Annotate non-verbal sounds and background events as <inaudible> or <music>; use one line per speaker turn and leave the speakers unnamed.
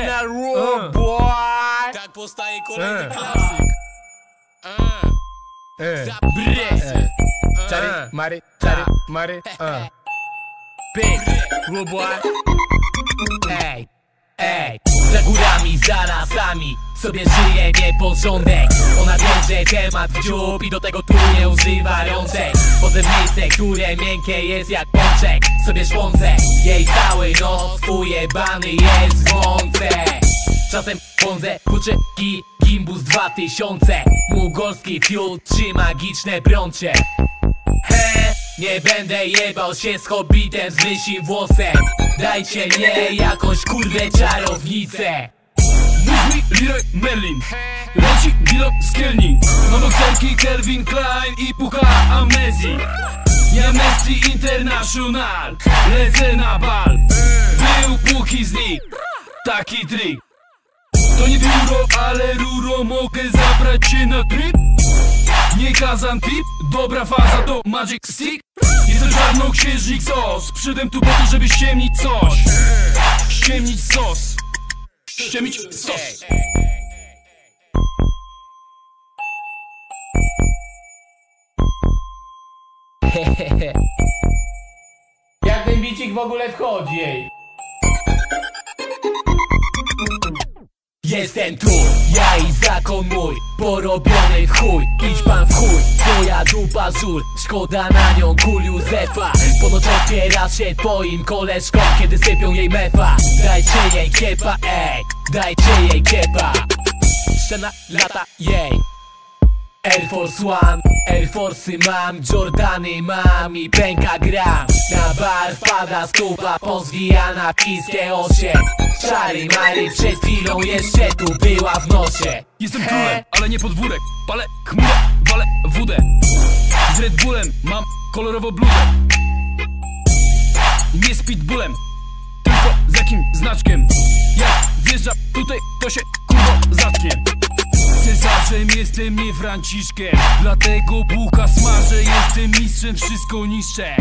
Original Raw Boy
Tak powstaje kolejny
E.
klasyk. E.
E.
Zabrysy.
Czary, mary, czary, mary. E.
Pyk, Ruboy Ej, ej. Za górami, za lasami Sobie żyje nieporządek. Ona bierze temat w dziób I do tego tu nie używa rączek. Potem miejsce, które miękkie jest jak pączek Sobie szłące Jej cały nos ujebany jest w łące. Czasem pądzę, kurczę Gimbus 2000 Mugolski fiut czy magiczne brącie He, nie będę jebał się z hobbitem z lysim włosem. Dajcie mnie jakąś kurwę czarownicę
Mów mi Leroy Merlin. Leci Dilo Skielni Mam bokserki Kelvin Klein i pucha amnezji. Ja Messi International. Lecę na bal. Był póki znik. Taki trik. To nie biuro, ale ruro. Mogę zabrać cię na trip? Nie kazan tip. Dobra faza to Magic Stick. Jestem czarnoksiężnik sos Przyszedłem tu po to, żeby ściemnić coś. Ściemnić sos Ściemnić sos <laughs>
Jak ten bicik w ogóle wchodzi jej? Jestem tu, ja i zakon mój Porobiony w chuj, idź pan w chuj Twoja dupa żul, szkoda na nią kul Józefa. Ponoć otwiera się twoim koleżkom Kiedy sypią jej mefa. Dajcie jej kiepa, ej Dajcie jej kiepa. Szczena lata jej Air Force One, Air Force'y mam, Jordany mam i pęka gram Na bar wpada stupa pozwijana w kiskie osie. Czary Mary przed chwilą jeszcze tu była w nosie.
Jestem królem, ale nie podwórek. Palę chmurę, walę wódę. Z Red Bullem mam kolorowo bluzę. Nie z pitbullem Tylko z jakim znaczkiem? Jak wjeżdża tutaj, to się jestem, nie Franciszkiem Dlatego bucha smażę Jestem mistrzem, wszystko niszczę